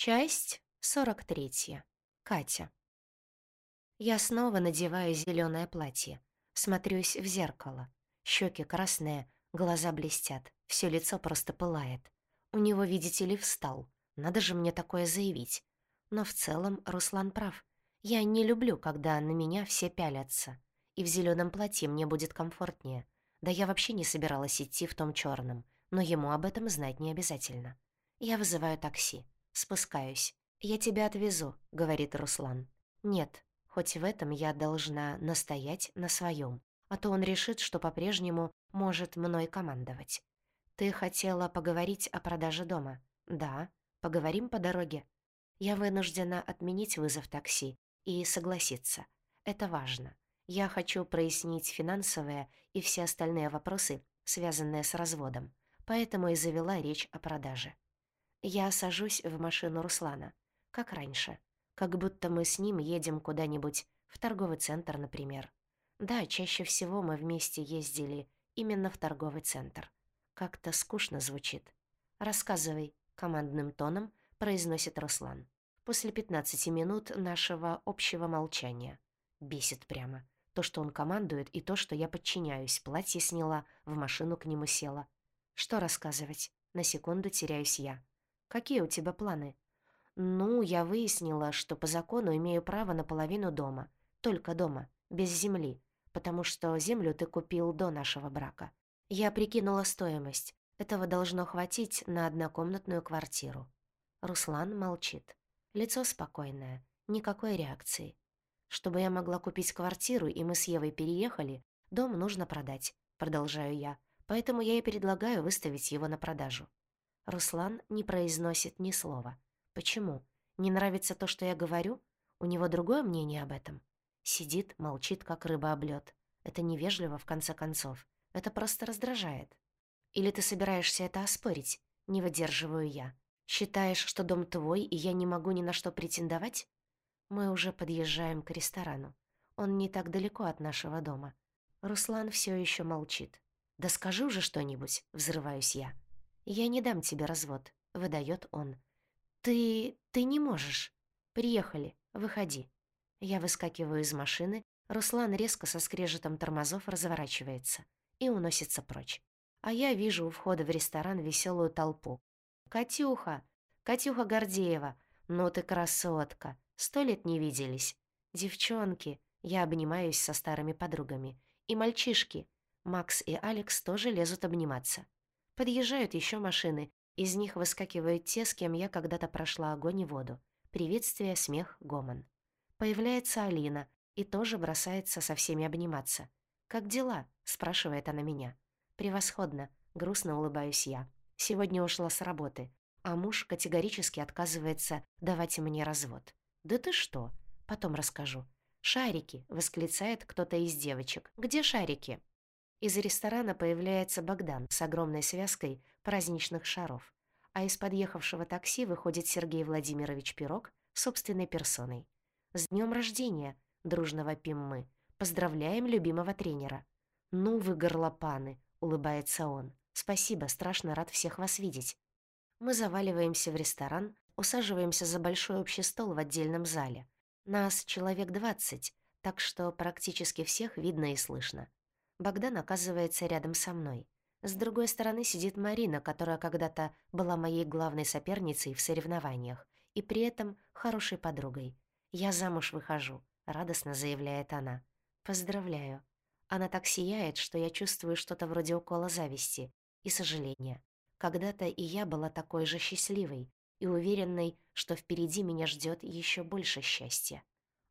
Часть 43. Катя. Я снова надеваю зеленое платье. Смотрюсь в зеркало. Щеки красные, глаза блестят. Все лицо просто пылает. У него, видите ли, встал. Надо же мне такое заявить. Но в целом Руслан прав. Я не люблю, когда на меня все пялятся. И в зеленом платье мне будет комфортнее. Да я вообще не собиралась идти в том черном, но ему об этом знать не обязательно. Я вызываю такси. Спускаюсь. «Я тебя отвезу», — говорит Руслан. «Нет, хоть в этом я должна настоять на своем, а то он решит, что по-прежнему может мной командовать. Ты хотела поговорить о продаже дома? Да. Поговорим по дороге. Я вынуждена отменить вызов такси и согласиться. Это важно. Я хочу прояснить финансовые и все остальные вопросы, связанные с разводом, поэтому и завела речь о продаже. Я сажусь в машину Руслана, как раньше, как будто мы с ним едем куда-нибудь, в торговый центр, например. Да, чаще всего мы вместе ездили именно в торговый центр. Как-то скучно звучит. «Рассказывай», — командным тоном произносит Руслан. После 15 минут нашего общего молчания. Бесит прямо. То, что он командует, и то, что я подчиняюсь. Платье сняла, в машину к нему села. Что рассказывать? На секунду теряюсь я. Какие у тебя планы? Ну, я выяснила, что по закону имею право на половину дома. Только дома, без земли. Потому что землю ты купил до нашего брака. Я прикинула стоимость. Этого должно хватить на однокомнатную квартиру. Руслан молчит. Лицо спокойное, никакой реакции. Чтобы я могла купить квартиру, и мы с Евой переехали, дом нужно продать, продолжаю я. Поэтому я и предлагаю выставить его на продажу. Руслан не произносит ни слова. Почему? Не нравится то, что я говорю? У него другое мнение об этом? Сидит, молчит, как рыба об лёд. Это невежливо, в конце концов. Это просто раздражает. Или ты собираешься это оспорить? Не выдерживаю я. Считаешь, что дом твой, и я не могу ни на что претендовать? Мы уже подъезжаем к ресторану. Он не так далеко от нашего дома. Руслан все еще молчит. «Да скажи уже что-нибудь», — взрываюсь я. «Я не дам тебе развод», — выдает он. «Ты... ты не можешь. Приехали, выходи». Я выскакиваю из машины, Руслан резко со скрежетом тормозов разворачивается и уносится прочь. А я вижу у входа в ресторан веселую толпу. «Катюха! Катюха Гордеева! Ну ты красотка! Сто лет не виделись! Девчонки!» Я обнимаюсь со старыми подругами. И мальчишки. Макс и Алекс тоже лезут обниматься. Подъезжают еще машины. Из них выскакивают те, с кем я когда-то прошла огонь и воду. Приветствие, смех, гомон. Появляется Алина и тоже бросается со всеми обниматься. «Как дела?» — спрашивает она меня. «Превосходно», — грустно улыбаюсь я. «Сегодня ушла с работы, а муж категорически отказывается давать мне развод». «Да ты что?» «Потом расскажу». «Шарики!» — восклицает кто-то из девочек. «Где шарики?» Из ресторана появляется Богдан с огромной связкой праздничных шаров, а из подъехавшего такси выходит Сергей Владимирович Пирог собственной персоной. «С днем рождения!» — дружно вопим мы. «Поздравляем любимого тренера!» «Ну вы горлопаны!» — улыбается он. «Спасибо, страшно рад всех вас видеть!» Мы заваливаемся в ресторан, усаживаемся за большой общий стол в отдельном зале. Нас человек двадцать, так что практически всех видно и слышно. Богдан оказывается рядом со мной. С другой стороны сидит Марина, которая когда-то была моей главной соперницей в соревнованиях и при этом хорошей подругой. «Я замуж выхожу», — радостно заявляет она. «Поздравляю». Она так сияет, что я чувствую что-то вроде укола зависти и сожаления. Когда-то и я была такой же счастливой и уверенной, что впереди меня ждет еще больше счастья.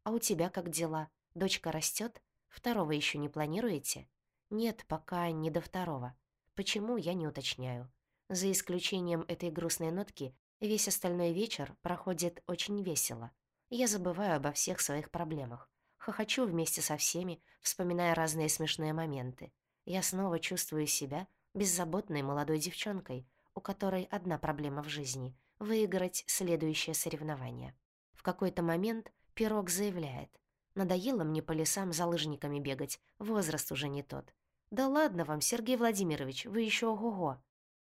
А у тебя как дела? Дочка растет? Второго еще не планируете? Нет, пока не до второго. Почему, я не уточняю. За исключением этой грустной нотки, весь остальной вечер проходит очень весело. Я забываю обо всех своих проблемах. Хохочу вместе со всеми, вспоминая разные смешные моменты. Я снова чувствую себя беззаботной молодой девчонкой, у которой одна проблема в жизни — выиграть следующее соревнование. В какой-то момент Пирог заявляет — Надоело мне по лесам за лыжниками бегать, возраст уже не тот. Да ладно вам, Сергей Владимирович, вы еще ого-го.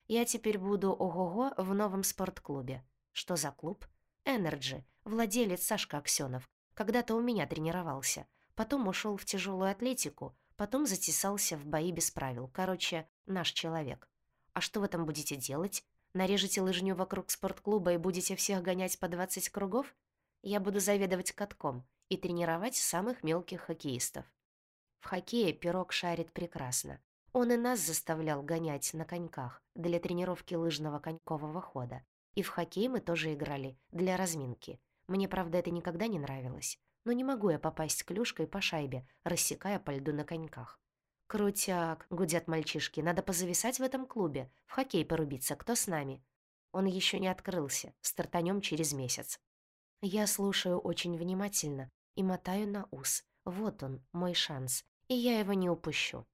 Я теперь буду ого-го в новом спортклубе. Что за клуб? Energy, владелец Сашка Аксенов. Когда-то у меня тренировался. Потом ушел в тяжелую атлетику, потом затесался в бои без правил. Короче, наш человек. А что вы там будете делать? Нарежете лыжню вокруг спортклуба и будете всех гонять по 20 кругов? Я буду заведовать катком и тренировать самых мелких хоккеистов. В хоккее пирог шарит прекрасно. Он и нас заставлял гонять на коньках для тренировки лыжного конькового хода. И в хоккей мы тоже играли для разминки. Мне, правда, это никогда не нравилось. Но не могу я попасть клюшкой по шайбе, рассекая по льду на коньках. «Крутяк!» — гудят мальчишки. «Надо позависать в этом клубе. В хоккей порубиться. Кто с нами?» Он еще не открылся. Стартанем через месяц. Я слушаю очень внимательно и мотаю на ус. Вот он, мой шанс. И я его не упущу.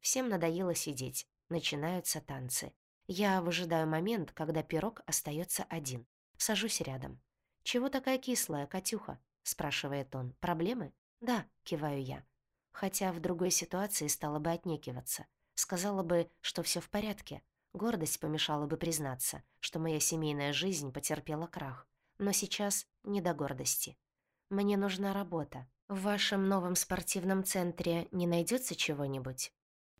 Всем надоело сидеть. Начинаются танцы. Я выжидаю момент, когда пирог остается один. Сажусь рядом. «Чего такая кислая, Катюха?» — спрашивает он. «Проблемы?» «Да», — киваю я. Хотя в другой ситуации стала бы отнекиваться. Сказала бы, что все в порядке. Гордость помешала бы признаться, что моя семейная жизнь потерпела крах. Но сейчас не до гордости. Мне нужна работа. В вашем новом спортивном центре не найдется чего-нибудь?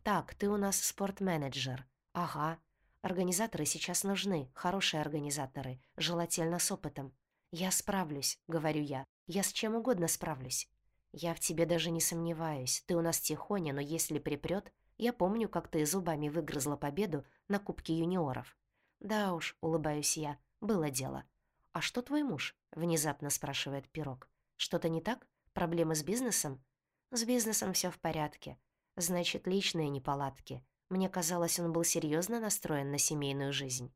«Так, ты у нас спортменеджер». «Ага. Организаторы сейчас нужны, хорошие организаторы, желательно с опытом. Я справлюсь», — говорю я. «Я с чем угодно справлюсь». «Я в тебе даже не сомневаюсь. Ты у нас тихоня, но если припрёт, я помню, как ты зубами выгрызла победу на Кубке юниоров». «Да уж», — улыбаюсь я, — «было дело». «А что твой муж?» — внезапно спрашивает Пирог. «Что-то не так? Проблемы с бизнесом?» «С бизнесом все в порядке. Значит, личные неполадки. Мне казалось, он был серьезно настроен на семейную жизнь.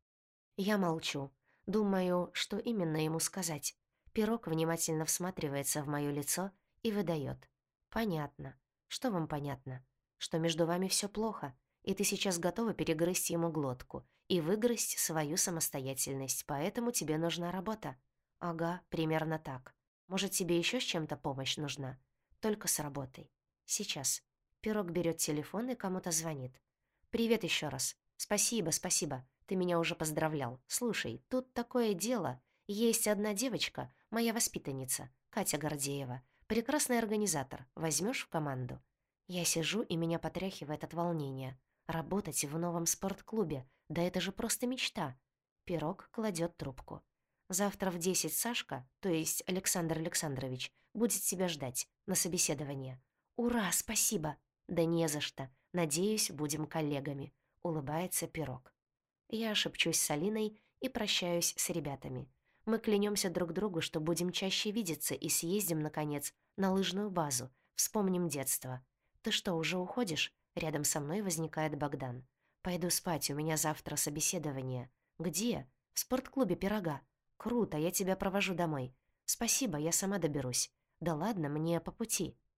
Я молчу. Думаю, что именно ему сказать. Пирог внимательно всматривается в моё лицо и выдает. «Понятно. Что вам понятно? Что между вами все плохо, и ты сейчас готова перегрызть ему глотку и выгрызть свою самостоятельность, поэтому тебе нужна работа». «Ага, примерно так. Может, тебе еще с чем-то помощь нужна? Только с работой. Сейчас. Пирог берет телефон и кому-то звонит. «Привет еще раз. Спасибо, спасибо. Ты меня уже поздравлял. Слушай, тут такое дело. Есть одна девочка, моя воспитанница, Катя Гордеева. Прекрасный организатор. Возьмешь в команду?» Я сижу, и меня потряхивает от волнения. Работать в новом спортклубе. Да это же просто мечта. Пирог кладет трубку. Завтра в десять Сашка, то есть Александр Александрович, будет тебя ждать на собеседование. «Ура, спасибо!» «Да не за что. Надеюсь, будем коллегами», — улыбается Пирог. Я шепчусь с Алиной и прощаюсь с ребятами. Мы клянемся друг другу, что будем чаще видеться и съездим, наконец, на лыжную базу, вспомним детство. «Ты что, уже уходишь?» Рядом со мной возникает Богдан. «Пойду спать, у меня завтра собеседование». «Где?» «В спортклубе «Пирога». «Круто, я тебя провожу домой». «Спасибо, я сама доберусь». «Да ладно, мне по пути».